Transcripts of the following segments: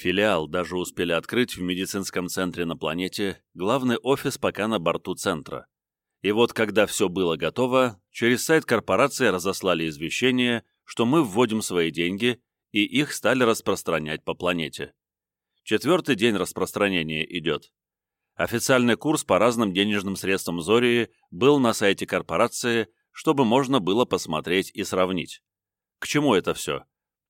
Филиал даже успели открыть в медицинском центре на планете, главный офис пока на борту центра. И вот когда все было готово, через сайт корпорации разослали извещение, что мы вводим свои деньги, и их стали распространять по планете. Четвертый день распространения идет. Официальный курс по разным денежным средствам Зории был на сайте корпорации, чтобы можно было посмотреть и сравнить. К чему это все?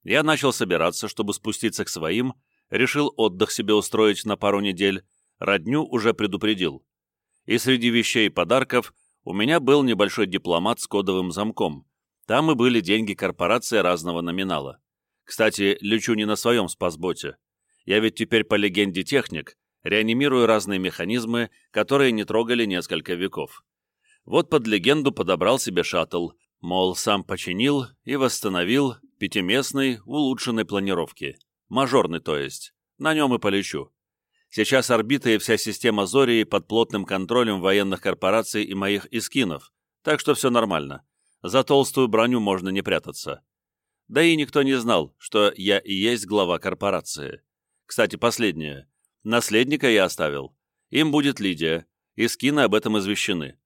Я начал собираться, чтобы спуститься к своим, решил отдых себе устроить на пару недель, родню уже предупредил. И среди вещей и подарков у меня был небольшой дипломат с кодовым замком. Там и были деньги корпорации разного номинала. Кстати, лечу не на своем спасботе. Я ведь теперь по легенде техник, реанимирую разные механизмы, которые не трогали несколько веков. Вот под легенду подобрал себе шаттл, мол, сам починил и восстановил пятиместной, улучшенной планировки. Мажорный, то есть. На нем и полечу. Сейчас орбита и вся система Зории под плотным контролем военных корпораций и моих искинов, так что все нормально. За толстую броню можно не прятаться. Да и никто не знал, что я и есть глава корпорации. Кстати, последнее. Наследника я оставил. Им будет Лидия. Искины об этом извещены.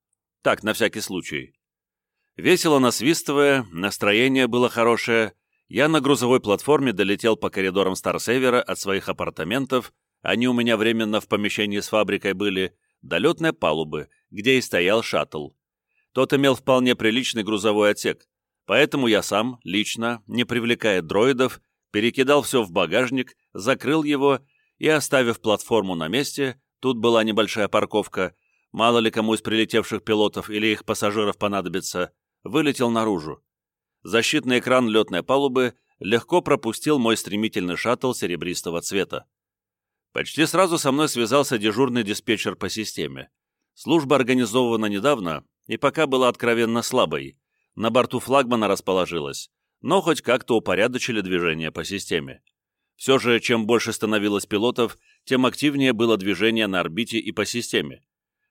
Так, на всякий случай. Весело насвистывая, настроение было хорошее, я на грузовой платформе долетел по коридорам Старсевера от своих апартаментов, они у меня временно в помещении с фабрикой были, до летной палубы, где и стоял шаттл. Тот имел вполне приличный грузовой отсек, поэтому я сам, лично, не привлекая дроидов, перекидал все в багажник, закрыл его и, оставив платформу на месте, тут была небольшая парковка, мало ли кому из прилетевших пилотов или их пассажиров понадобится, вылетел наружу. Защитный экран летной палубы легко пропустил мой стремительный шаттл серебристого цвета. Почти сразу со мной связался дежурный диспетчер по системе. Служба организована недавно и пока была откровенно слабой. На борту флагмана расположилась, но хоть как-то упорядочили движение по системе. Все же, чем больше становилось пилотов, тем активнее было движение на орбите и по системе.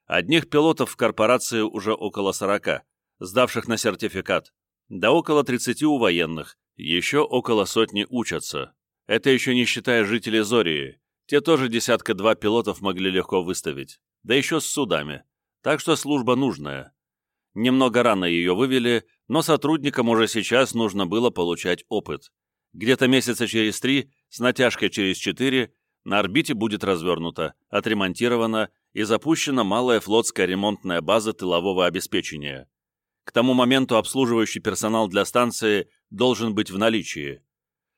Одних пилотов в корпорации уже около 40, сдавших на сертификат, да около 30 у военных, еще около сотни учатся. Это еще не считая жителей Зории, те тоже десятка-два пилотов могли легко выставить, да еще с судами, так что служба нужная. Немного рано ее вывели, но сотрудникам уже сейчас нужно было получать опыт. Где-то месяца через три, с натяжкой через четыре, на орбите будет развернута, отремонтирована и запущена малая флотская ремонтная база тылового обеспечения. К тому моменту обслуживающий персонал для станции должен быть в наличии.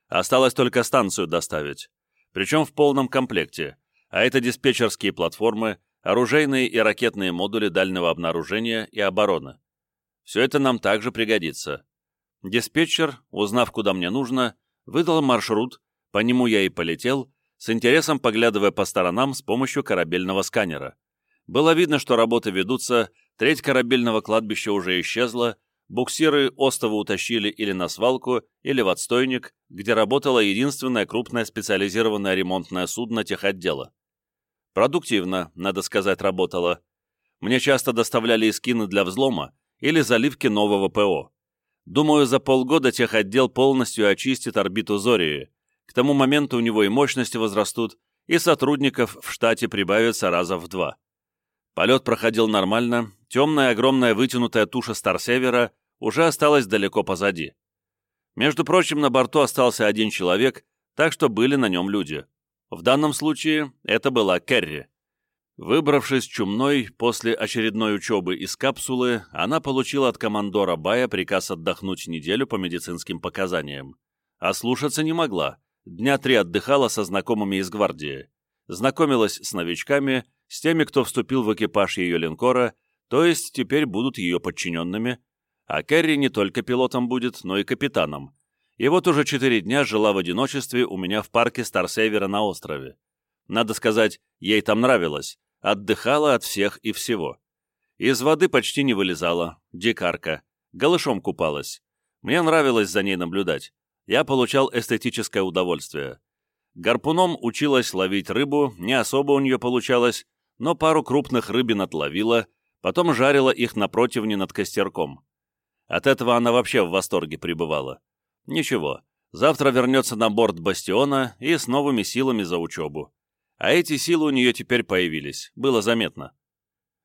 Осталось только станцию доставить. Причем в полном комплекте. А это диспетчерские платформы, оружейные и ракетные модули дальнего обнаружения и обороны. Все это нам также пригодится. Диспетчер, узнав, куда мне нужно, выдал маршрут, по нему я и полетел, с интересом поглядывая по сторонам с помощью корабельного сканера. Было видно, что работы ведутся, треть корабельного кладбища уже исчезла, буксиры остова утащили или на свалку, или в отстойник, где работало единственное крупное специализированное ремонтное судно техотдела. Продуктивно, надо сказать, работало. Мне часто доставляли эскины для взлома или заливки нового ПО. Думаю, за полгода техотдел полностью очистит орбиту Зории. К тому моменту у него и мощности возрастут, и сотрудников в штате прибавится раза в два. Полет проходил нормально, темная огромная вытянутая туша Старсевера уже осталась далеко позади. Между прочим, на борту остался один человек, так что были на нем люди. В данном случае это была Керри. Выбравшись чумной после очередной учебы из капсулы, она получила от командора Бая приказ отдохнуть неделю по медицинским показаниям. А слушаться не могла. Дня три отдыхала со знакомыми из гвардии. Знакомилась с новичками, с теми, кто вступил в экипаж ее линкора, то есть теперь будут ее подчиненными, а Керри не только пилотом будет, но и капитаном. И вот уже четыре дня жила в одиночестве у меня в парке Старсевера на острове. Надо сказать, ей там нравилось, отдыхала от всех и всего. Из воды почти не вылезала, дикарка, голышом купалась. Мне нравилось за ней наблюдать. Я получал эстетическое удовольствие. Гарпуном училась ловить рыбу, не особо у нее получалось, но пару крупных рыбин отловила, потом жарила их на противне над костерком. От этого она вообще в восторге пребывала. Ничего, Завтра вернется на борт «Бастиона» и с новыми силами за учебу. А эти силы у нее теперь появились, было заметно.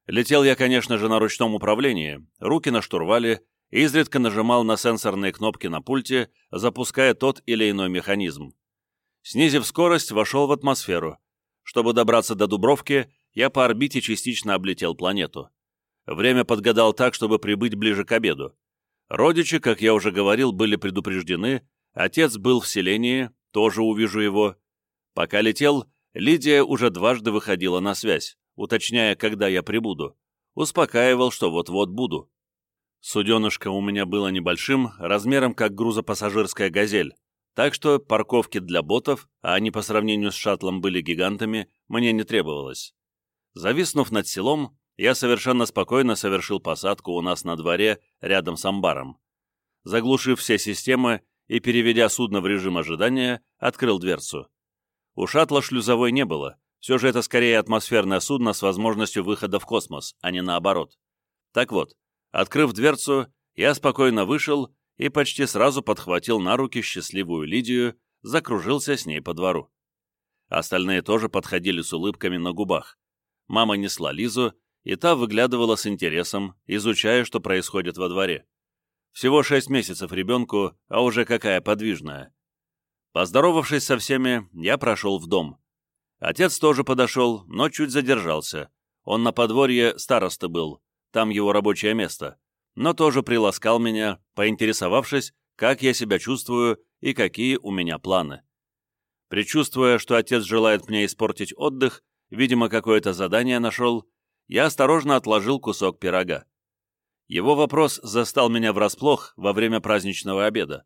Летел я, конечно же, на ручном управлении, руки на штурвале, изредка нажимал на сенсорные кнопки на пульте, запуская тот или иной механизм. Снизив скорость, вошел в атмосферу. Чтобы добраться до Дубровки, я по орбите частично облетел планету. Время подгадал так, чтобы прибыть ближе к обеду. Родичи, как я уже говорил, были предупреждены, отец был в селении, тоже увижу его. Пока летел, Лидия уже дважды выходила на связь, уточняя, когда я прибуду. Успокаивал, что вот-вот буду. Суденышко у меня было небольшим, размером как грузопассажирская «Газель», так что парковки для ботов, а они по сравнению с шаттлом были гигантами, мне не требовалось. Зависнув над селом, я совершенно спокойно совершил посадку у нас на дворе рядом с амбаром. Заглушив все системы и переведя судно в режим ожидания, открыл дверцу. У шаттла шлюзовой не было, все же это скорее атмосферное судно с возможностью выхода в космос, а не наоборот. Так вот, открыв дверцу, я спокойно вышел и почти сразу подхватил на руки счастливую Лидию, закружился с ней по двору. Остальные тоже подходили с улыбками на губах. Мама несла Лизу, и та выглядывала с интересом, изучая, что происходит во дворе. Всего шесть месяцев ребенку, а уже какая подвижная. Поздоровавшись со всеми, я прошел в дом. Отец тоже подошел, но чуть задержался. Он на подворье староста был, там его рабочее место, но тоже приласкал меня, поинтересовавшись, как я себя чувствую и какие у меня планы. Причувствуя, что отец желает мне испортить отдых, видимо, какое-то задание нашел, я осторожно отложил кусок пирога. Его вопрос застал меня врасплох во время праздничного обеда.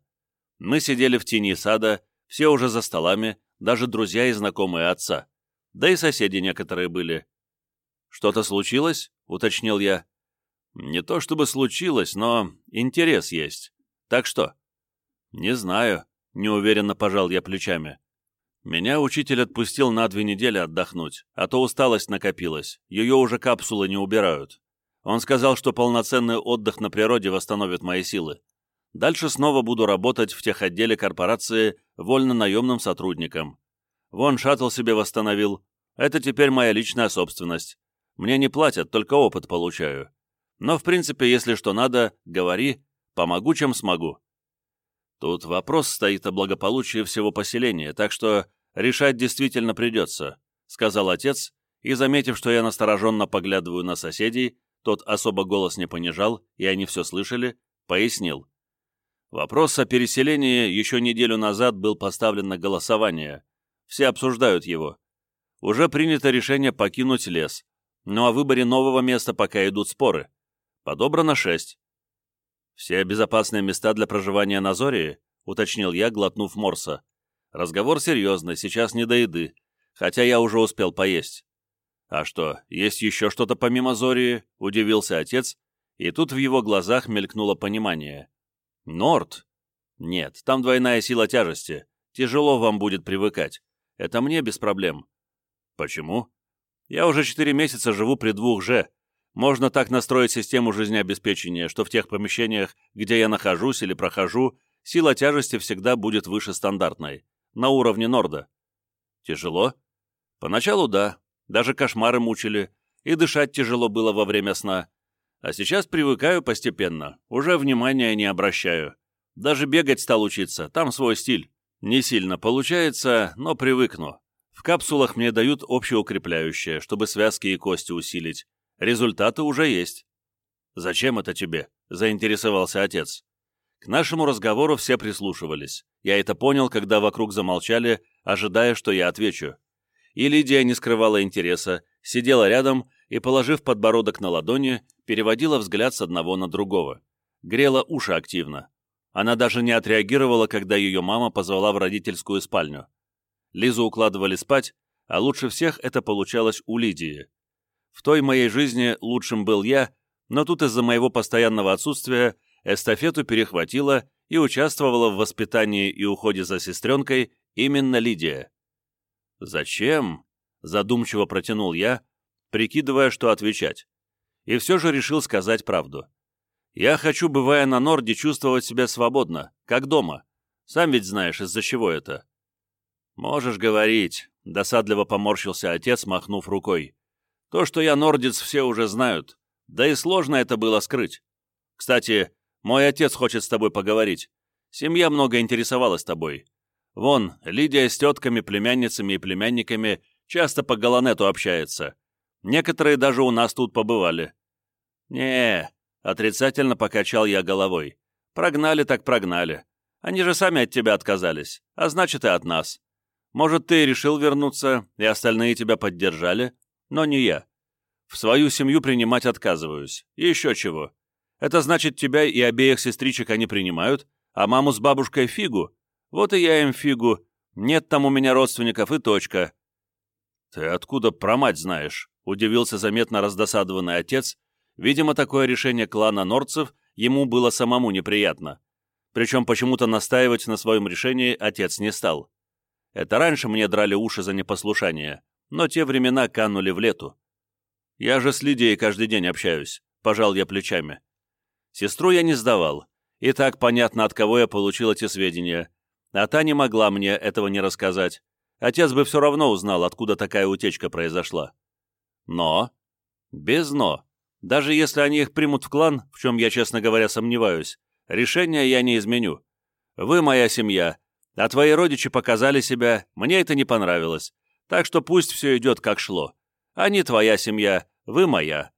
Мы сидели в тени сада, все уже за столами, даже друзья и знакомые отца. Да и соседи некоторые были. «Что-то случилось?» — уточнил я. «Не то чтобы случилось, но интерес есть. Так что?» «Не знаю», — неуверенно пожал я плечами. Меня учитель отпустил на две недели отдохнуть, а то усталость накопилась, ее уже капсулы не убирают. Он сказал, что полноценный отдых на природе восстановит мои силы. Дальше снова буду работать в техотделе корпорации вольно-наемным сотрудником. Вон шаттл себе восстановил. Это теперь моя личная собственность. Мне не платят, только опыт получаю. Но, в принципе, если что надо, говори, помогу, чем смогу. Тут вопрос стоит о благополучии всего поселения, так что решать действительно придется», — сказал отец, и, заметив, что я настороженно поглядываю на соседей, тот особо голос не понижал, и они все слышали, пояснил. Вопрос о переселении еще неделю назад был поставлен на голосование. Все обсуждают его. Уже принято решение покинуть лес, но о выборе нового места пока идут споры. Подобрано шесть. «Все безопасные места для проживания на Зории?» — уточнил я, глотнув морса. Разговор серьезный, сейчас не до еды, хотя я уже успел поесть. «А что, есть еще что-то помимо Зории?» — удивился отец, и тут в его глазах мелькнуло понимание. «Норд?» «Нет, там двойная сила тяжести. Тяжело вам будет привыкать. Это мне без проблем». «Почему?» «Я уже четыре месяца живу при двух же. Можно так настроить систему жизнеобеспечения, что в тех помещениях, где я нахожусь или прохожу, сила тяжести всегда будет выше стандартной на уровне Норда. Тяжело? Поначалу да, даже кошмары мучили, и дышать тяжело было во время сна. А сейчас привыкаю постепенно, уже внимания не обращаю. Даже бегать стал учиться, там свой стиль. Не сильно получается, но привыкну. В капсулах мне дают общеукрепляющее, чтобы связки и кости усилить. Результаты уже есть. «Зачем это тебе?» — заинтересовался отец. К нашему разговору все прислушивались. Я это понял, когда вокруг замолчали, ожидая, что я отвечу. И Лидия не скрывала интереса, сидела рядом и, положив подбородок на ладони, переводила взгляд с одного на другого. Грела уши активно. Она даже не отреагировала, когда ее мама позвала в родительскую спальню. Лизу укладывали спать, а лучше всех это получалось у Лидии. В той моей жизни лучшим был я, но тут из-за моего постоянного отсутствия эстафету перехватила и участвовала в воспитании и уходе за сестренкой именно Лидия. «Зачем?» — задумчиво протянул я, прикидывая, что отвечать. И все же решил сказать правду. «Я хочу, бывая на Норде, чувствовать себя свободно, как дома. Сам ведь знаешь, из-за чего это». «Можешь говорить», — досадливо поморщился отец, махнув рукой. «То, что я нордец, все уже знают. Да и сложно это было скрыть. Кстати, мой отец хочет с тобой поговорить. Семья много интересовалась тобой. Вон, Лидия с тетками, племянницами и племянниками часто по Галанету общается. Некоторые даже у нас тут побывали. не отрицательно покачал я головой. Прогнали так прогнали. Они же сами от тебя отказались, а значит и от нас. Может, ты решил вернуться, и остальные тебя поддержали, но не я. В свою семью принимать отказываюсь. Еще чего. Это значит, тебя и обеих сестричек они принимают, а маму с бабушкой фигу. Вот и я им фигу. Нет там у меня родственников и точка. Ты откуда про мать знаешь? Удивился заметно раздосадованный отец. Видимо, такое решение клана Норцев ему было самому неприятно. Причем почему-то настаивать на своем решении отец не стал. Это раньше мне драли уши за непослушание, но те времена канули в лету. Я же с Лидией каждый день общаюсь, пожал я плечами. Сестру я не сдавал, и так понятно, от кого я получил эти сведения. А та не могла мне этого не рассказать. Отец бы все равно узнал, откуда такая утечка произошла. Но... Без «но». Даже если они их примут в клан, в чем я, честно говоря, сомневаюсь, решение я не изменю. Вы моя семья, а твои родичи показали себя, мне это не понравилось. Так что пусть все идет как шло. Они твоя семья, вы моя.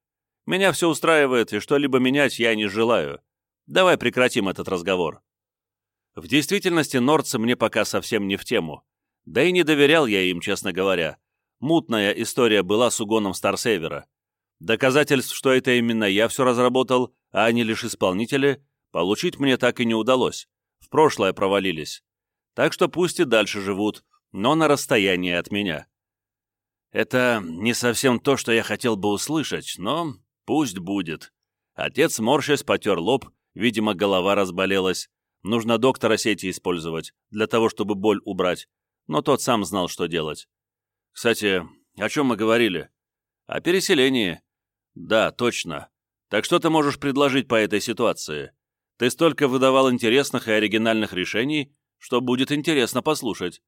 Меня все устраивает, и что-либо менять я не желаю. Давай прекратим этот разговор. В действительности норцы мне пока совсем не в тему. Да и не доверял я им, честно говоря. Мутная история была с угоном Старсейвера. Доказательств, что это именно я все разработал, а они лишь исполнители, получить мне так и не удалось. В прошлое провалились. Так что пусть и дальше живут, но на расстоянии от меня. Это не совсем то, что я хотел бы услышать, но пусть будет. Отец морщась потер лоб, видимо, голова разболелась. Нужно доктора сети использовать, для того, чтобы боль убрать. Но тот сам знал, что делать. Кстати, о чем мы говорили? О переселении. Да, точно. Так что ты можешь предложить по этой ситуации? Ты столько выдавал интересных и оригинальных решений, что будет интересно послушать.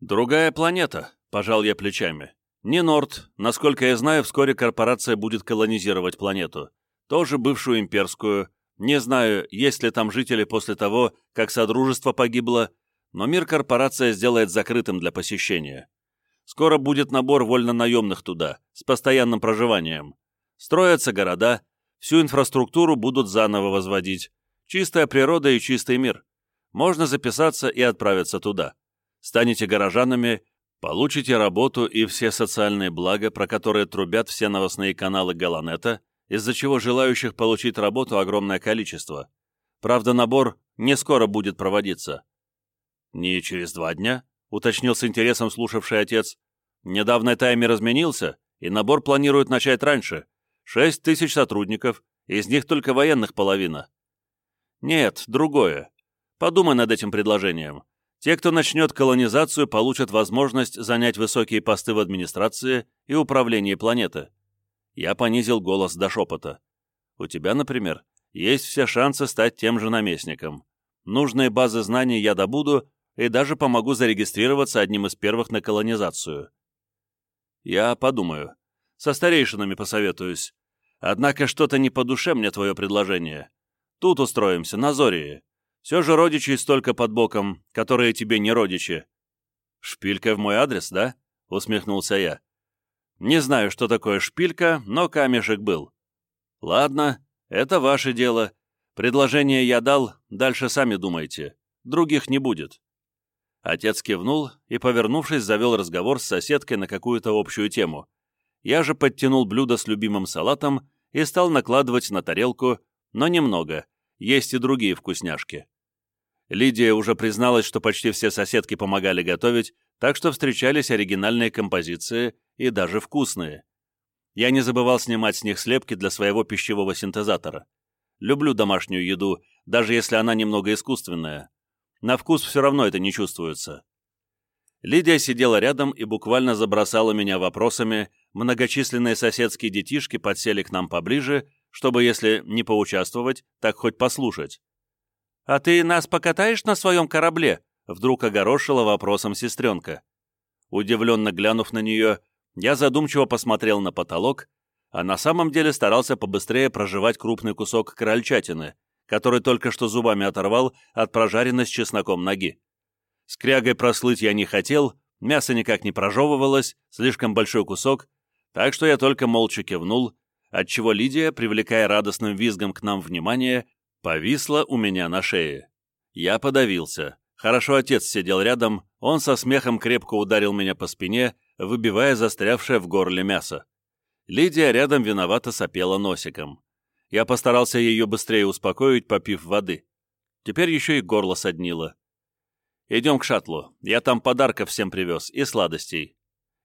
Другая планета, пожал я плечами. Не Норд. Насколько я знаю, вскоре корпорация будет колонизировать планету. Тоже бывшую имперскую. Не знаю, есть ли там жители после того, как Содружество погибло, но мир корпорация сделает закрытым для посещения. Скоро будет набор вольнонаемных туда, с постоянным проживанием. Строятся города, всю инфраструктуру будут заново возводить. Чистая природа и чистый мир. Можно записаться и отправиться туда. Станете горожанами, получите работу и все социальные блага, про которые трубят все новостные каналы Галанета, из-за чего желающих получить работу огромное количество. Правда, набор не скоро будет проводиться. «Не через два дня?» — уточнил с интересом слушавший отец. «Недавно таймер изменился, и набор планируют начать раньше, Шесть тысяч сотрудников, из них только военных половина. Нет, другое. Подумай над этим предложением. Те, кто начнет колонизацию, получат возможность занять высокие посты в администрации и управлении планеты. Я понизил голос до шепота. У тебя, например, есть все шансы стать тем же наместником. Нужные базы знаний я добуду и даже помогу зарегистрироваться одним из первых на колонизацию. Я подумаю. Со старейшинами посоветуюсь. Однако что-то не по душе мне твое предложение. Тут устроимся, на Зории. Все же родичи столько под боком, которые тебе не родичи. Шпилька в мой адрес, да? Усмехнулся я. Не знаю, что такое шпилька, но камешек был. Ладно, это ваше дело. Предложение я дал, дальше сами думайте. Других не будет. Отец кивнул и, повернувшись, завел разговор с соседкой на какую-то общую тему. Я же подтянул блюдо с любимым салатом и стал накладывать на тарелку, но немного, есть и другие вкусняшки. Лидия уже призналась, что почти все соседки помогали готовить, так что встречались оригинальные композиции и даже вкусные. Я не забывал снимать с них слепки для своего пищевого синтезатора. Люблю домашнюю еду, даже если она немного искусственная. На вкус все равно это не чувствуется. Лидия сидела рядом и буквально забросала меня вопросами, многочисленные соседские детишки подсели к нам поближе, чтобы, если не поучаствовать, так хоть послушать. «А ты нас покатаешь на своем корабле?» — вдруг огорошила вопросом сестренка. Удивленно глянув на нее, я задумчиво посмотрел на потолок, а на самом деле старался побыстрее проживать крупный кусок крольчатины, который только что зубами оторвал от прожаренной с чесноком ноги. С крягой прослыть я не хотел, мясо никак не прожевывалось, слишком большой кусок, так что я только молча кивнул, отчего Лидия, привлекая радостным визгом к нам внимание, повисла у меня на шее. Я подавился. Хорошо отец сидел рядом, он со смехом крепко ударил меня по спине, выбивая застрявшее в горле мясо. Лидия рядом виновато сопела носиком. Я постарался ее быстрее успокоить, попив воды. Теперь еще и горло соднило. «Идем к шаттлу. Я там подарков всем привез и сладостей».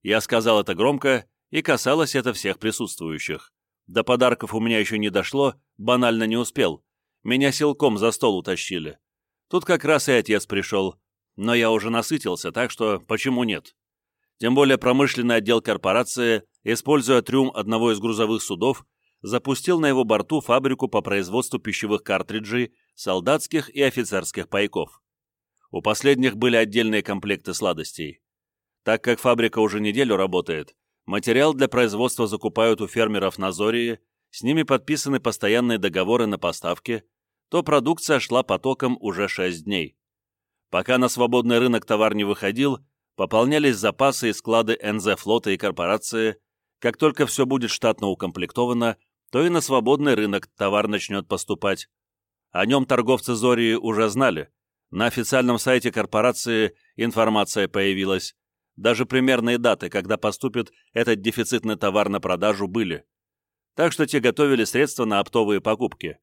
Я сказал это громко, и касалось это всех присутствующих. До подарков у меня еще не дошло, банально не успел. Меня силком за стол утащили. Тут как раз и отец пришел. Но я уже насытился, так что почему нет? Тем более промышленный отдел корпорации, используя трюм одного из грузовых судов, запустил на его борту фабрику по производству пищевых картриджей, солдатских и офицерских пайков. У последних были отдельные комплекты сладостей. Так как фабрика уже неделю работает, Материал для производства закупают у фермеров на Зории, с ними подписаны постоянные договоры на поставки, то продукция шла потоком уже 6 дней. Пока на свободный рынок товар не выходил, пополнялись запасы и склады НЗ флота и корпорации, как только все будет штатно укомплектовано, то и на свободный рынок товар начнет поступать. О нем торговцы Зории уже знали. На официальном сайте корпорации информация появилась. Даже примерные даты, когда поступит этот дефицитный товар на продажу, были. Так что те готовили средства на оптовые покупки.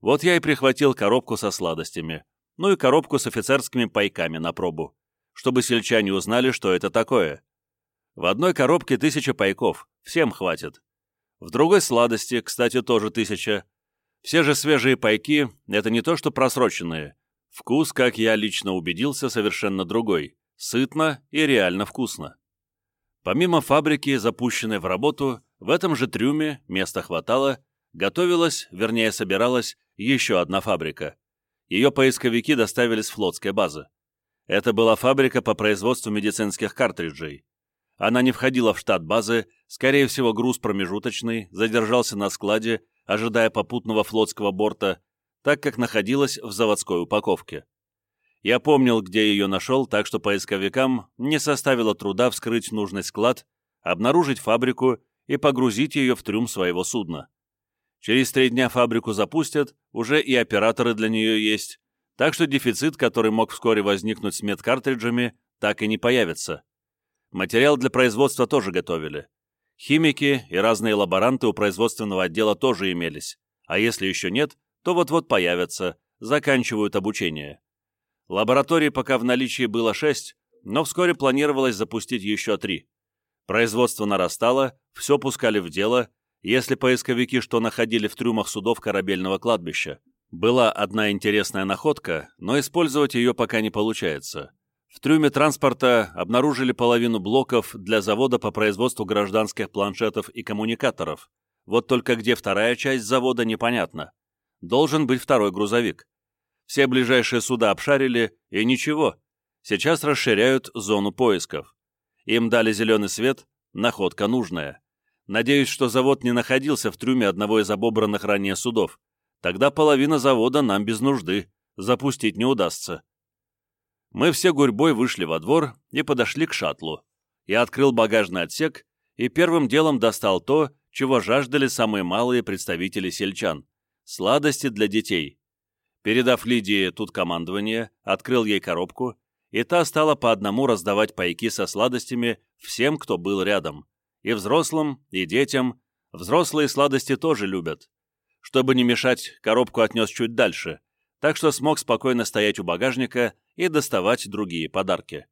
Вот я и прихватил коробку со сладостями, ну и коробку с офицерскими пайками на пробу, чтобы сельчане узнали, что это такое. В одной коробке тысяча пайков, всем хватит. В другой сладости, кстати, тоже тысяча. Все же свежие пайки — это не то что просроченные. Вкус, как я лично убедился, совершенно другой сытно и реально вкусно. Помимо фабрики, запущенной в работу, в этом же трюме места хватало, готовилась, вернее собиралась, еще одна фабрика. Ее поисковики доставили с флотской базы. Это была фабрика по производству медицинских картриджей. Она не входила в штат базы, скорее всего груз промежуточный, задержался на складе, ожидая попутного флотского борта, так как находилась в заводской упаковке. Я помнил, где ее нашел, так что поисковикам не составило труда вскрыть нужный склад, обнаружить фабрику и погрузить ее в трюм своего судна. Через три дня фабрику запустят, уже и операторы для нее есть, так что дефицит, который мог вскоре возникнуть с медкартриджами, так и не появится. Материал для производства тоже готовили. Химики и разные лаборанты у производственного отдела тоже имелись, а если еще нет, то вот-вот появятся, заканчивают обучение. Лабораторий пока в наличии было шесть, но вскоре планировалось запустить еще три. Производство нарастало, все пускали в дело, если поисковики что находили в трюмах судов корабельного кладбища. Была одна интересная находка, но использовать ее пока не получается. В трюме транспорта обнаружили половину блоков для завода по производству гражданских планшетов и коммуникаторов. Вот только где вторая часть завода непонятно. Должен быть второй грузовик. Все ближайшие суда обшарили, и ничего. Сейчас расширяют зону поисков. Им дали зеленый свет, находка нужная. Надеюсь, что завод не находился в трюме одного из обобранных ранее судов. Тогда половина завода нам без нужды, запустить не удастся. Мы все гурьбой вышли во двор и подошли к шаттлу. Я открыл багажный отсек и первым делом достал то, чего жаждали самые малые представители сельчан – сладости для детей. Передав Лидии тут командование, открыл ей коробку, и та стала по одному раздавать пайки со сладостями всем, кто был рядом. И взрослым, и детям. Взрослые сладости тоже любят. Чтобы не мешать, коробку отнес чуть дальше, так что смог спокойно стоять у багажника и доставать другие подарки.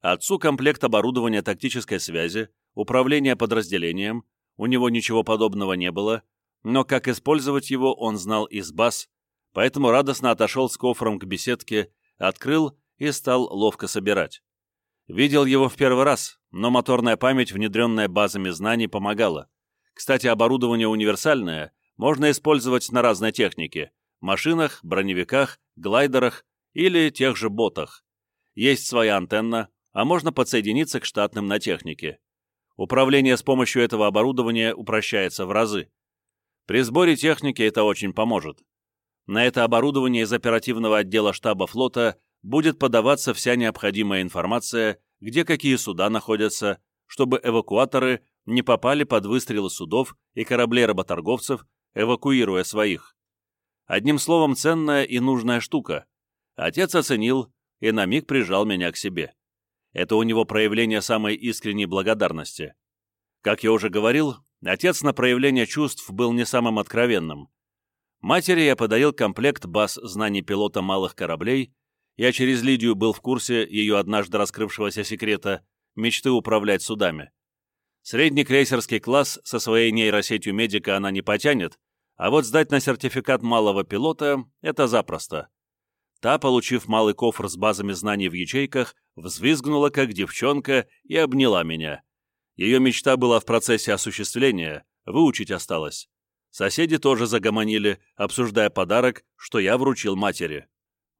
Отцу комплект оборудования тактической связи, управления подразделением, у него ничего подобного не было, но как использовать его он знал из баз, поэтому радостно отошел с кофром к беседке, открыл и стал ловко собирать. Видел его в первый раз, но моторная память, внедренная базами знаний, помогала. Кстати, оборудование универсальное, можно использовать на разной технике, машинах, броневиках, глайдерах или тех же ботах. Есть своя антенна, а можно подсоединиться к штатным на технике. Управление с помощью этого оборудования упрощается в разы. При сборе техники это очень поможет. На это оборудование из оперативного отдела штаба флота будет подаваться вся необходимая информация, где какие суда находятся, чтобы эвакуаторы не попали под выстрелы судов и кораблей работорговцев, эвакуируя своих. Одним словом, ценная и нужная штука. Отец оценил и на миг прижал меня к себе. Это у него проявление самой искренней благодарности. Как я уже говорил, отец на проявление чувств был не самым откровенным. Матери я подарил комплект баз знаний пилота малых кораблей, я через Лидию был в курсе ее однажды раскрывшегося секрета мечты управлять судами. Средний крейсерский класс со своей нейросетью медика она не потянет, а вот сдать на сертификат малого пилота — это запросто. Та, получив малый кофр с базами знаний в ячейках, взвизгнула, как девчонка, и обняла меня. Ее мечта была в процессе осуществления, выучить осталось. Соседи тоже загомонили, обсуждая подарок, что я вручил матери.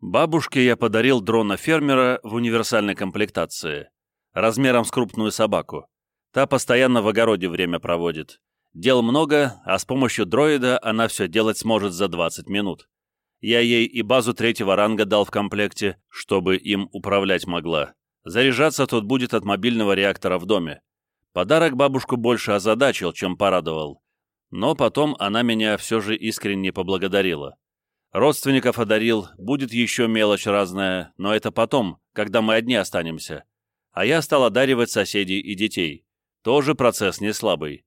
Бабушке я подарил дрона-фермера в универсальной комплектации, размером с крупную собаку. Та постоянно в огороде время проводит. Дел много, а с помощью дроида она все делать сможет за 20 минут. Я ей и базу третьего ранга дал в комплекте, чтобы им управлять могла. Заряжаться тут будет от мобильного реактора в доме. Подарок бабушку больше озадачил, чем порадовал. Но потом она меня все же искренне поблагодарила. Родственников одарил, будет еще мелочь разная, но это потом, когда мы одни останемся. А я стал одаривать соседей и детей. Тоже процесс не слабый.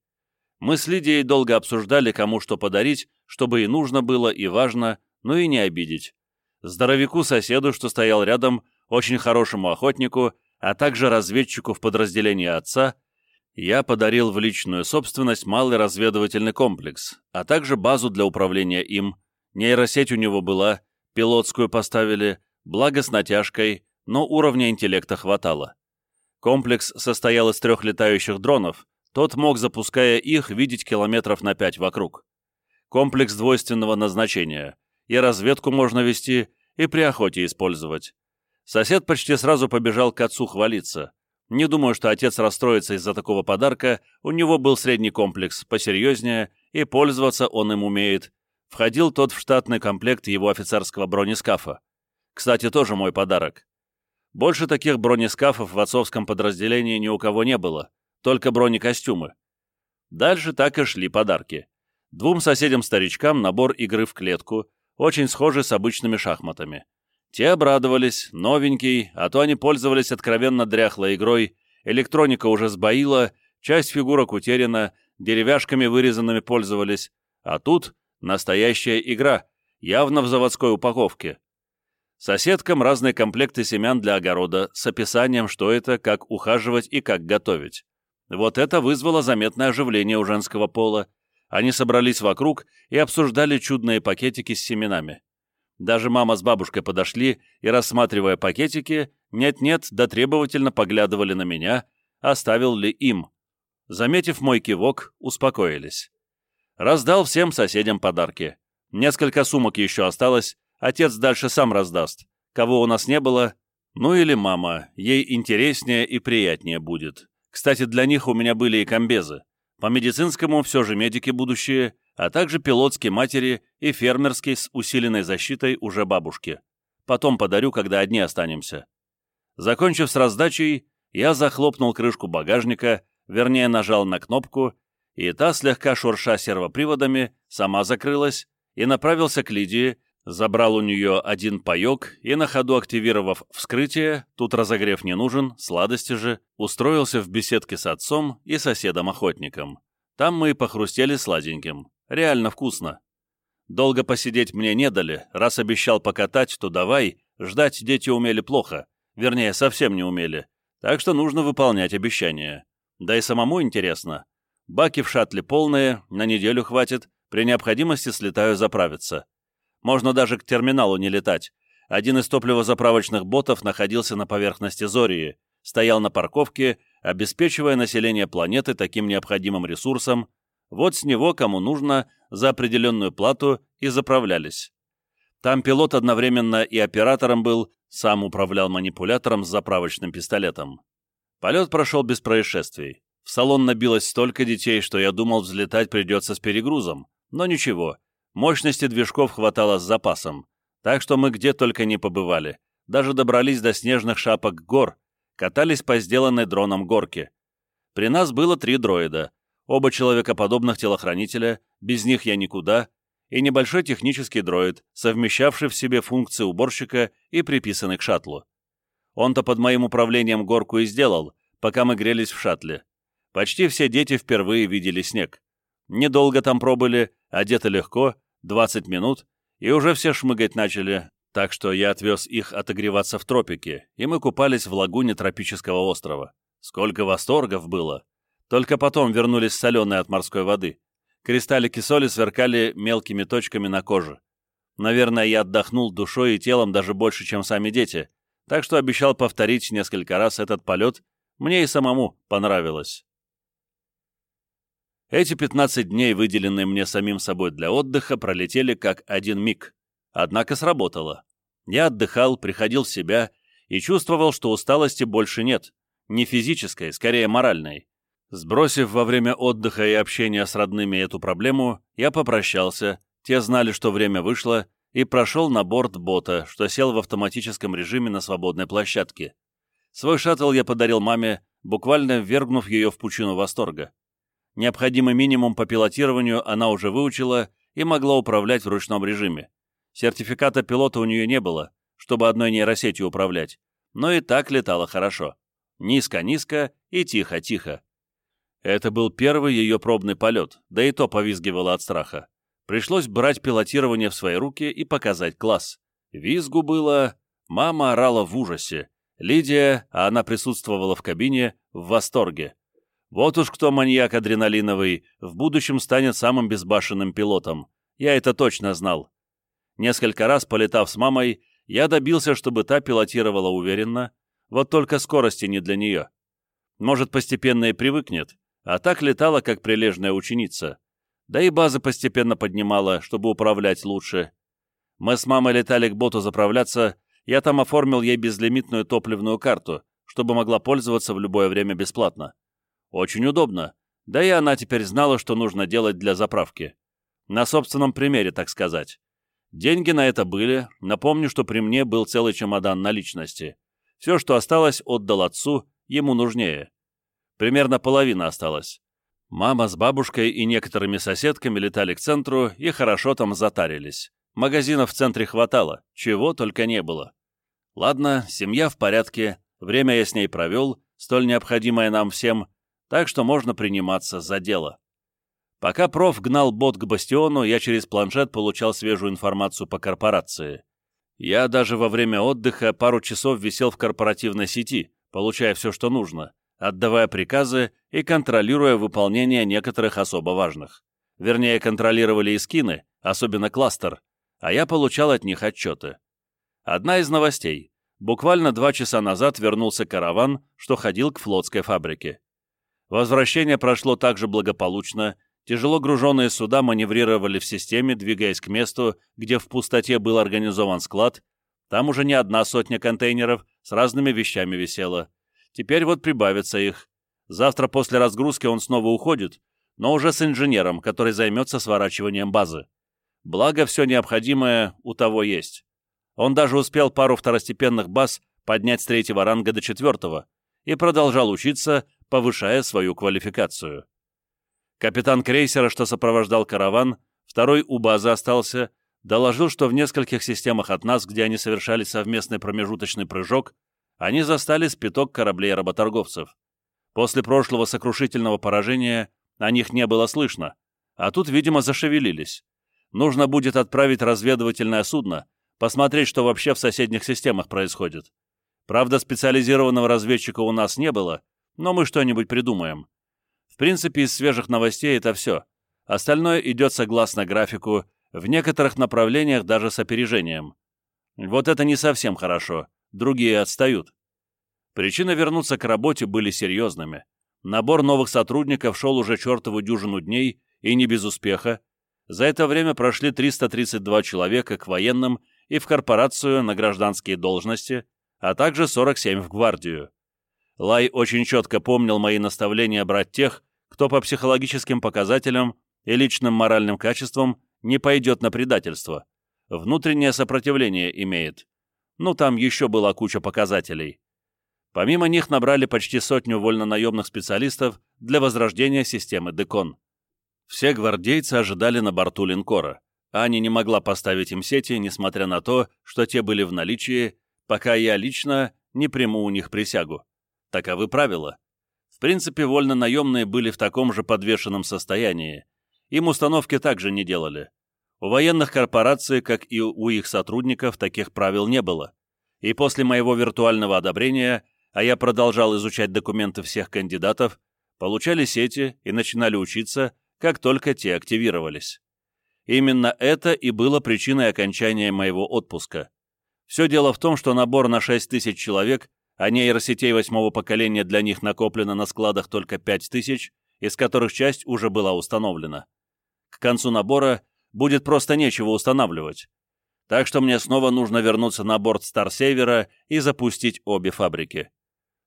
Мы с Лидией долго обсуждали, кому что подарить, чтобы и нужно было, и важно, но и не обидеть. Здоровяку-соседу, что стоял рядом, очень хорошему охотнику, а также разведчику в подразделении отца, я подарил в личную собственность малый разведывательный комплекс, а также базу для управления им. Нейросеть у него была, пилотскую поставили, благо с натяжкой, но уровня интеллекта хватало. Комплекс состоял из трех летающих дронов, тот мог, запуская их, видеть километров на пять вокруг. Комплекс двойственного назначения и разведку можно вести, и при охоте использовать. Сосед почти сразу побежал к отцу хвалиться. Не думаю, что отец расстроится из-за такого подарка, у него был средний комплекс, посерьезнее, и пользоваться он им умеет. Входил тот в штатный комплект его офицерского бронескафа. Кстати, тоже мой подарок. Больше таких бронескафов в отцовском подразделении ни у кого не было, только бронекостюмы. Дальше так и шли подарки. Двум соседям-старичкам набор игры в клетку, очень схожи с обычными шахматами. Те обрадовались, новенький, а то они пользовались откровенно дряхлой игрой, электроника уже сбоила, часть фигурок утеряна, деревяшками вырезанными пользовались, а тут настоящая игра, явно в заводской упаковке. Соседкам разные комплекты семян для огорода с описанием, что это, как ухаживать и как готовить. Вот это вызвало заметное оживление у женского пола, они собрались вокруг и обсуждали чудные пакетики с семенами. Даже мама с бабушкой подошли и, рассматривая пакетики, нет-нет, да требовательно поглядывали на меня, оставил ли им. Заметив мой кивок, успокоились. Раздал всем соседям подарки. Несколько сумок еще осталось, отец дальше сам раздаст. Кого у нас не было, ну или мама, ей интереснее и приятнее будет. Кстати, для них у меня были и комбезы. По медицинскому все же медики будущие, а также пилотские матери и фермерский с усиленной защитой уже бабушки. Потом подарю, когда одни останемся. Закончив с раздачей, я захлопнул крышку багажника, вернее нажал на кнопку, и та, слегка шурша сервоприводами, сама закрылась, и направился к Лидии, Забрал у нее один паек и, на ходу активировав вскрытие, тут разогрев не нужен, сладости же, устроился в беседке с отцом и соседом-охотником. Там мы и похрустели сладеньким. Реально вкусно. Долго посидеть мне не дали, раз обещал покатать, то давай, ждать дети умели плохо, вернее, совсем не умели, так что нужно выполнять обещания. Да и самому интересно. Баки в шаттле полные, на неделю хватит, при необходимости слетаю заправиться. Можно даже к терминалу не летать. Один из топливозаправочных ботов находился на поверхности Зории, стоял на парковке, обеспечивая население планеты таким необходимым ресурсом, вот с него, кому нужно, за определенную плату и заправлялись. Там пилот одновременно и оператором был, сам управлял манипулятором с заправочным пистолетом. Полет прошел без происшествий. В салон набилось столько детей, что я думал, взлетать придется с перегрузом. Но ничего, мощности движков хватало с запасом, так что мы где только не побывали. Даже добрались до снежных шапок гор, катались по сделанной дроном горке. При нас было три дроида, оба человекоподобных телохранителя, без них я никуда, и небольшой технический дроид, совмещавший в себе функции уборщика и приписанный к шаттлу. Он-то под моим управлением горку и сделал, пока мы грелись в шаттле. Почти все дети впервые видели снег. Недолго там пробыли, одеты легко, 20 минут, и уже все шмыгать начали, так что я отвез их отогреваться в тропике, и мы купались в лагуне тропического острова. Сколько восторгов было! Только потом вернулись соленые от морской воды. Кристаллики соли сверкали мелкими точками на коже. Наверное, я отдохнул душой и телом даже больше, чем сами дети, так что обещал повторить несколько раз этот полет, мне и самому понравилось. Эти 15 дней, выделенные мне самим собой для отдыха, пролетели как один миг. Однако сработало. Я отдыхал, приходил в себя и чувствовал, что усталости больше нет. Не физической, скорее моральной. Сбросив во время отдыха и общения с родными эту проблему, я попрощался, те знали, что время вышло, и прошел на борт бота, что сел в автоматическом режиме на свободной площадке. Свой шаттл я подарил маме, буквально ввергнув ее в пучину восторга. Необходимый минимум по пилотированию она уже выучила и могла управлять в ручном режиме. Сертификата пилота у нее не было, чтобы одной нейросетью управлять, но и так летала хорошо. Низко-низко и тихо-тихо. Это был первый ее пробный полет, да и то повизгивала от страха. Пришлось брать пилотирование в свои руки и показать класс. Визгу было... Мама орала в ужасе. Лидия, а она присутствовала в кабине, в восторге. Вот уж кто маньяк адреналиновый, в будущем станет самым безбашенным пилотом. Я это точно знал. Несколько раз, полетав с мамой, я добился, чтобы та пилотировала уверенно, вот только скорости не для нее. Может, постепенно и привыкнет, а так летала, как прилежная ученица. Да и базы постепенно поднимала, чтобы управлять лучше. Мы с мамой летали к боту заправляться, я там оформил ей безлимитную топливную карту, чтобы могла пользоваться в любое время бесплатно. Очень удобно. Да и она теперь знала, что нужно делать для заправки. На собственном примере, так сказать. Деньги на это были, напомню, что при мне был целый чемодан наличности. Все, что осталось, отдал отцу, ему нужнее. Примерно половина осталась. Мама с бабушкой и некоторыми соседками летали к центру и хорошо там затарились. Магазинов в центре хватало, чего только не было. Ладно, семья в порядке, время я с ней провел, столь необходимое нам всем, так что можно приниматься за дело. Пока проф гнал бот к бастиону, я через планшет получал свежую информацию по корпорации. Я даже во время отдыха пару часов висел в корпоративной сети, получая все, что нужно, отдавая приказы и контролируя выполнение некоторых особо важных. Вернее, контролировали и скины, особенно кластер, а я получал от них отчеты. Одна из новостей. Буквально два часа назад вернулся караван, что ходил к флотской фабрике. Возвращение прошло также благополучно, тяжело груженные суда маневрировали в системе, двигаясь к месту, где в пустоте был организован склад, там уже не одна сотня контейнеров с разными вещами висела. Теперь вот прибавится их. Завтра после разгрузки он снова уходит, но уже с инженером, который займется сворачиванием базы. Благо, все необходимое у того есть. Он даже успел пару второстепенных баз поднять с третьего ранга до четвертого и продолжал учиться, повышая свою квалификацию. Капитан крейсера, что сопровождал караван, второй у базы остался, доложил, что в нескольких системах от нас, где они совершали совместный промежуточный прыжок, они застали спиток кораблей работорговцев. После прошлого сокрушительного поражения о них не было слышно, а тут, видимо, зашевелились. Нужно будет отправить разведывательное судно, посмотреть, что вообще в соседних системах происходит. Правда, специализированного разведчика у нас не было, но мы что-нибудь придумаем. В принципе, из свежих новостей это все. Остальное идет согласно графику, в некоторых направлениях даже с опережением. Вот это не совсем хорошо, другие отстают. Причины вернуться к работе были серьезными. Набор новых сотрудников шел уже чертову дюжину дней, и не без успеха. За это время прошли 332 человека к военным и в корпорацию на гражданские должности, а также 47 в гвардию. Лай очень четко помнил мои наставления брать тех, кто по психологическим показателям и личным моральным качествам не пойдет на предательство. Внутреннее сопротивление имеет. Ну, там еще была куча показателей. Помимо них набрали почти сотню вольнонаемных специалистов для возрождения системы Декон. Все гвардейцы ожидали на борту линкора. Ани не могла поставить им сети, несмотря на то, что те были в наличии, пока я лично не приму у них присягу. Таковы правила. В принципе, вольно-наемные были в таком же подвешенном состоянии. Им установки также не делали. У военных корпораций, как и у их сотрудников, таких правил не было. И после моего виртуального одобрения, а я продолжал изучать документы всех кандидатов, получали сети и начинали учиться, как только те активировались. Именно это и было причиной окончания моего отпуска. Все дело в том, что набор на 6 тысяч человек, а нейросетей восьмого поколения для них накоплено на складах только 5 тысяч, из которых часть уже была установлена. К концу набора будет просто нечего устанавливать. Так что мне снова нужно вернуться на борт Старсейвера и запустить обе фабрики.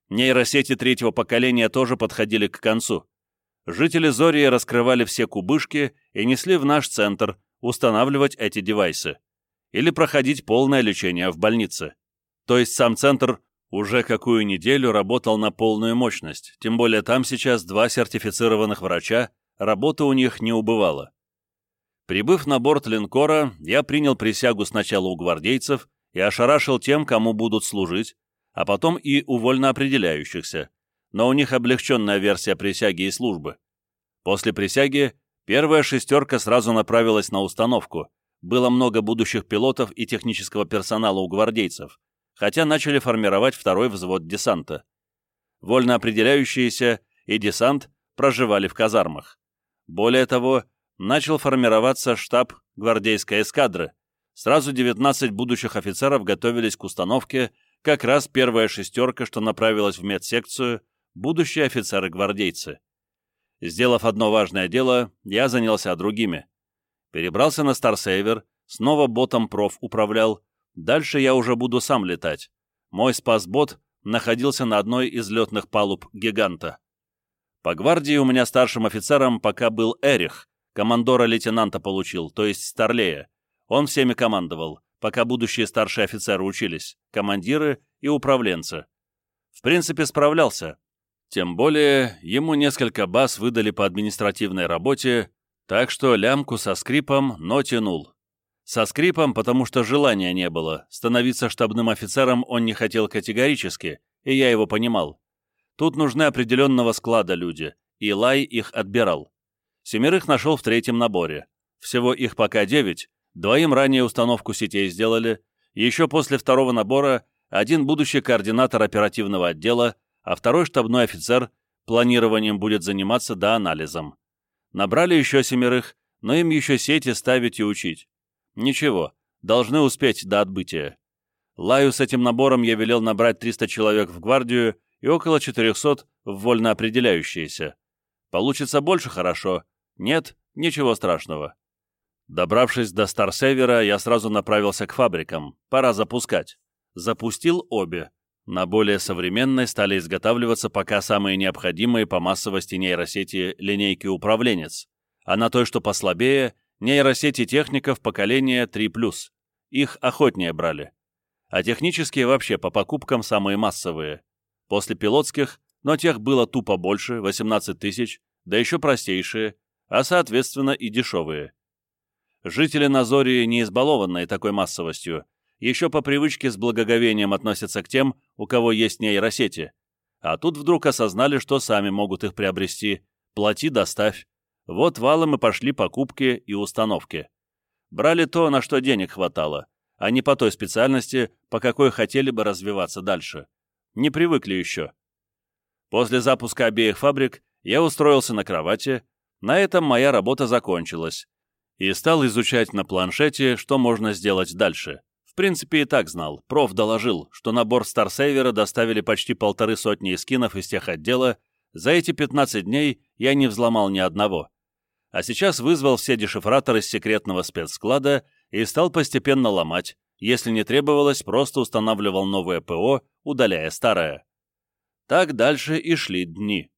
Нейросети третьего поколения тоже подходили к концу. Жители Зории раскрывали все кубышки и несли в наш центр устанавливать эти девайсы. Или проходить полное лечение в больнице. То есть сам центр уже какую неделю работал на полную мощность, тем более там сейчас два сертифицированных врача, работы у них не убывало. Прибыв на борт линкора, я принял присягу сначала у гвардейцев и ошарашил тем, кому будут служить, а потом и у вольноопределяющихся, но у них облегченная версия присяги и службы. После присяги первая шестерка сразу направилась на установку, было много будущих пилотов и технического персонала у гвардейцев, хотя начали формировать второй взвод десанта. Вольно определяющиеся и десант проживали в казармах. Более того, начал формироваться штаб гвардейской эскадры. Сразу 19 будущих офицеров готовились к установке, как раз первая шестерка, что направилась в медсекцию, будущие офицеры-гвардейцы. Сделав одно важное дело, я занялся другими. Перебрался на Старсейвер, снова ботом проф управлял, дальше я уже буду сам летать. Мой спас-бот находился на одной из летных палуб «Гиганта». По гвардии у меня старшим офицером пока был Эрих, командора-лейтенанта получил, то есть Старлея. Он всеми командовал, пока будущие старшие офицеры учились, командиры и управленцы. В принципе, справлялся. Тем более, ему несколько баз выдали по административной работе, так что лямку со скрипом, но тянул. Со скрипом, потому что желания не было, становиться штабным офицером он не хотел категорически, и я его понимал. Тут нужны определенного склада люди, и Лай их отбирал. Семерых нашел в третьем наборе. Всего их пока девять, двоим ранее установку сетей сделали, еще после второго набора один будущий координатор оперативного отдела, а второй штабной офицер планированием будет заниматься до анализом. Набрали еще семерых, но им еще сети ставить и учить. Ничего, должны успеть до отбытия. Лаю с этим набором я велел набрать 300 человек в гвардию и около 400 в вольно определяющиеся. Получится больше хорошо, нет, ничего страшного. Добравшись до Старсевера, я сразу направился к фабрикам. Пора запускать. Запустил обе. На более современной стали изготавливаться пока самые необходимые по массовости нейросети линейки управленец, а на той, что послабее, нейросети техников поколения 3+. Их охотнее брали. А технические вообще по покупкам самые массовые. После пилотских, но тех было тупо больше, 18 тысяч, да еще простейшие, а соответственно и дешевые. Жители Назории, не избалованные такой массовостью, еще по привычке с благоговением относятся к тем, у кого есть нейросети, а тут вдруг осознали, что сами могут их приобрести, плати, доставь. Вот валом и пошли покупки и установки. Брали то, на что денег хватало, а не по той специальности, по какой хотели бы развиваться дальше. Не привыкли еще. После запуска обеих фабрик я устроился на кровати, на этом моя работа закончилась, и стал изучать на планшете, что можно сделать дальше. В принципе, и так знал. Проф доложил, что набор Старсейвера доставили почти полторы сотни скинов из тех отдела. За эти 15 дней я не взломал ни одного. А сейчас вызвал все дешифраторы с секретного спецсклада и стал постепенно ломать, Если не требовалось, просто устанавливал новое ПО, удаляя старое. Так дальше и шли дни.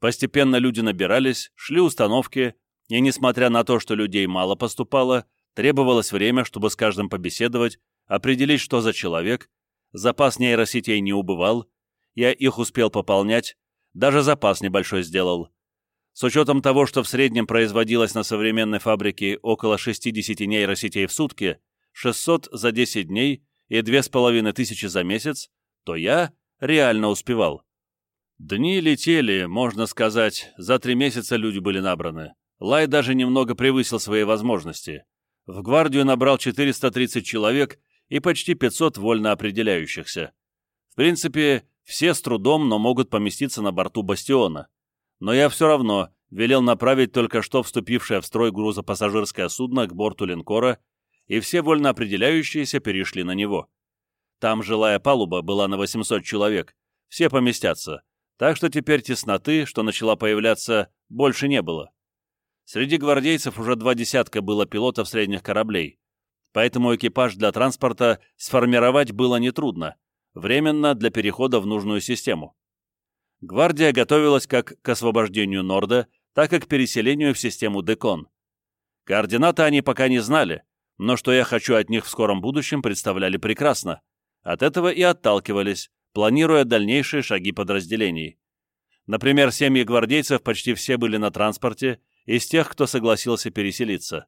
Постепенно люди набирались, шли установки, и несмотря на то, что людей мало поступало, требовалось время, чтобы с каждым побеседовать, определить, что за человек, запас нейросетей не убывал, я их успел пополнять, даже запас небольшой сделал. С учетом того, что в среднем производилось на современной фабрике около 60 нейросетей в сутки, 600 за 10 дней и 2500 за месяц, то я реально успевал. Дни летели, можно сказать, за три месяца люди были набраны. Лай даже немного превысил свои возможности. В гвардию набрал 430 человек и почти 500 вольно определяющихся. В принципе, все с трудом, но могут поместиться на борту «Бастиона». Но я все равно велел направить только что вступившее в строй грузопассажирское судно к борту линкора, и все вольно определяющиеся перешли на него. Там жилая палуба была на 800 человек, все поместятся, так что теперь тесноты, что начала появляться, больше не было. Среди гвардейцев уже два десятка было пилотов средних кораблей, поэтому экипаж для транспорта сформировать было нетрудно, временно для перехода в нужную систему. Гвардия готовилась как к освобождению Норда, так и к переселению в систему Декон. Координаты они пока не знали, но что я хочу от них в скором будущем представляли прекрасно. От этого и отталкивались, планируя дальнейшие шаги подразделений. Например, семьи гвардейцев почти все были на транспорте из тех, кто согласился переселиться.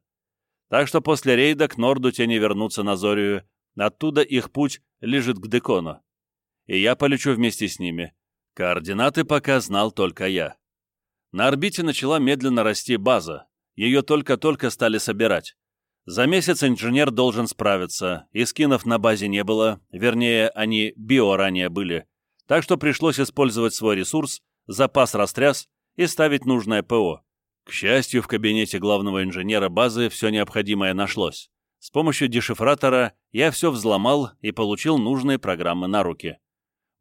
Так что после рейда к Норду те не вернутся на Зорию, оттуда их путь лежит к Декону. И я полечу вместе с ними. Координаты пока знал только я. На орбите начала медленно расти база, ее только-только стали собирать. За месяц инженер должен справиться, и скинов на базе не было, вернее, они био ранее были, так что пришлось использовать свой ресурс, запас растряс и ставить нужное ПО. К счастью, в кабинете главного инженера базы все необходимое нашлось. С помощью дешифратора я все взломал и получил нужные программы на руки.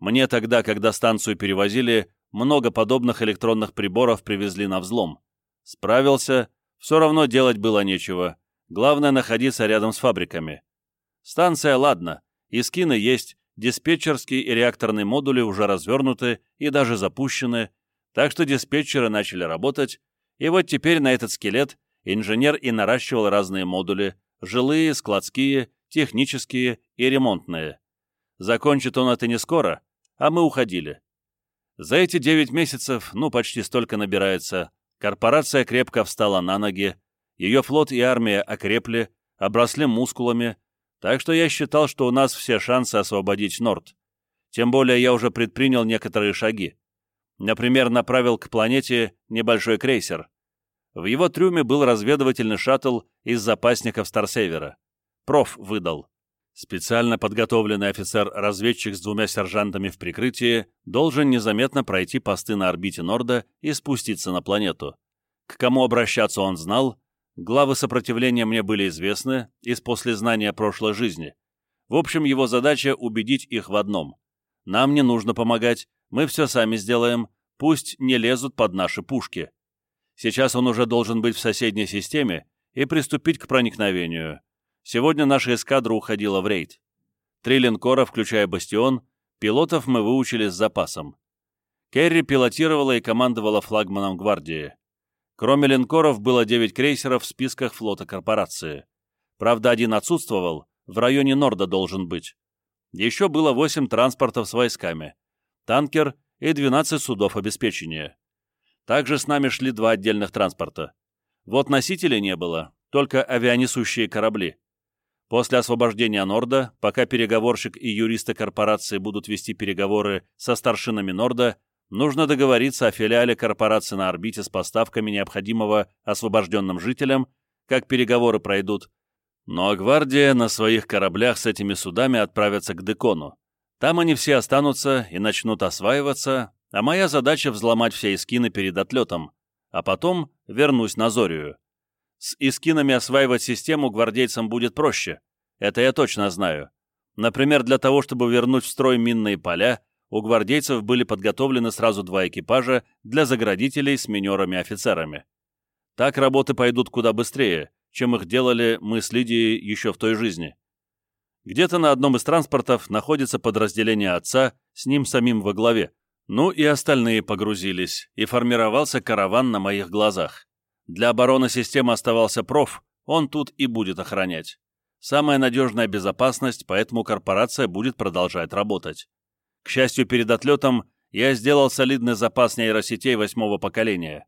Мне тогда, когда станцию перевозили, много подобных электронных приборов привезли на взлом. Справился, все равно делать было нечего. Главное находиться рядом с фабриками. Станция, ладно, и скины есть, диспетчерские и реакторные модули уже развернуты и даже запущены, так что диспетчеры начали работать, и вот теперь на этот скелет инженер и наращивал разные модули, жилые, складские, технические и ремонтные. Закончит он это не скоро, а мы уходили. За эти девять месяцев, ну, почти столько набирается, корпорация крепко встала на ноги, ее флот и армия окрепли, обросли мускулами, так что я считал, что у нас все шансы освободить Норд. Тем более я уже предпринял некоторые шаги. Например, направил к планете небольшой крейсер. В его трюме был разведывательный шаттл из запасников Старсевера. Проф выдал. Специально подготовленный офицер-разведчик с двумя сержантами в прикрытии должен незаметно пройти посты на орбите Норда и спуститься на планету. К кому обращаться он знал, Главы сопротивления мне были известны из послезнания прошлой жизни. В общем, его задача — убедить их в одном. Нам не нужно помогать, мы все сами сделаем, пусть не лезут под наши пушки. Сейчас он уже должен быть в соседней системе и приступить к проникновению. Сегодня наша эскадра уходила в рейд. Три линкора, включая «Бастион», пилотов мы выучили с запасом. Керри пилотировала и командовала флагманом гвардии. Кроме линкоров было 9 крейсеров в списках флота корпорации. Правда, один отсутствовал, в районе Норда должен быть. Еще было 8 транспортов с войсками, танкер и 12 судов обеспечения. Также с нами шли два отдельных транспорта. Вот носителей не было, только авианесущие корабли. После освобождения Норда, пока переговорщик и юристы корпорации будут вести переговоры со старшинами Норда, нужно договориться о филиале корпорации на орбите с поставками необходимого освобожденным жителям, как переговоры пройдут. А гвардия на своих кораблях с этими судами отправится к Декону. Там они все останутся и начнут осваиваться, а моя задача взломать все эскины перед отлетом, а потом вернусь на Зорию. С эскинами осваивать систему гвардейцам будет проще, это я точно знаю. Например, для того, чтобы вернуть в строй минные поля, у гвардейцев были подготовлены сразу два экипажа для заградителей с минерами-офицерами. Так работы пойдут куда быстрее, чем их делали мы с Лидией еще в той жизни. Где-то на одном из транспортов находится подразделение отца, с ним самим во главе. Ну и остальные погрузились, и формировался караван на моих глазах. Для обороны системы оставался проф, он тут и будет охранять. Самая надежная безопасность, поэтому корпорация будет продолжать работать. К счастью, перед отлетом я сделал солидный запас нейросетей восьмого поколения.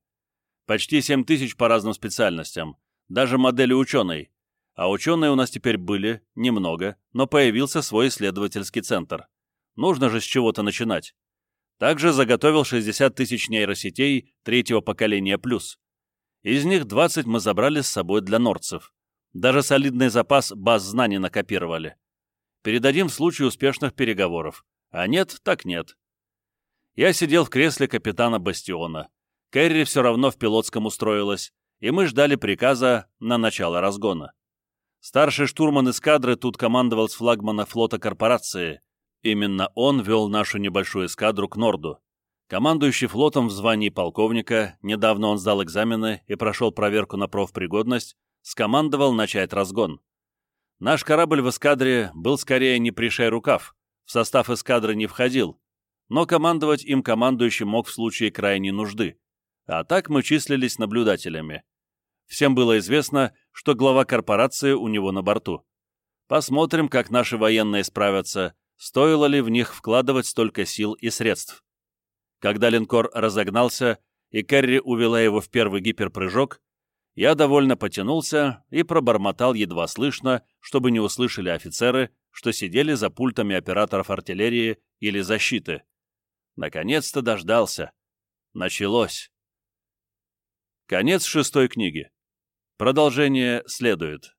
Почти 7 тысяч по разным специальностям, даже модели ученой. А ученые у нас теперь были, немного, но появился свой исследовательский центр. Нужно же с чего-то начинать. Также заготовил 60 тысяч нейросетей третьего поколения плюс. Из них 20 мы забрали с собой для норцев. Даже солидный запас баз знаний накопировали. Передадим в случае успешных переговоров. А нет, так нет. Я сидел в кресле капитана Бастиона. Кэрри все равно в пилотском устроилась, и мы ждали приказа на начало разгона. Старший штурман эскадры тут командовал с флагмана флота корпорации. Именно он вел нашу небольшую эскадру к Норду. Командующий флотом в звании полковника, недавно он сдал экзамены и прошел проверку на профпригодность, скомандовал начать разгон. Наш корабль в эскадре был скорее не пришей рукав, в состав эскадры не входил, но командовать им командующий мог в случае крайней нужды, а так мы числились наблюдателями. Всем было известно, что глава корпорации у него на борту. Посмотрим, как наши военные справятся, стоило ли в них вкладывать столько сил и средств. Когда линкор разогнался, и Керри увела его в первый гиперпрыжок, я довольно потянулся и пробормотал едва слышно, чтобы не услышали офицеры, что сидели за пультами операторов артиллерии или защиты. Наконец-то дождался. Началось. Конец шестой книги. Продолжение следует.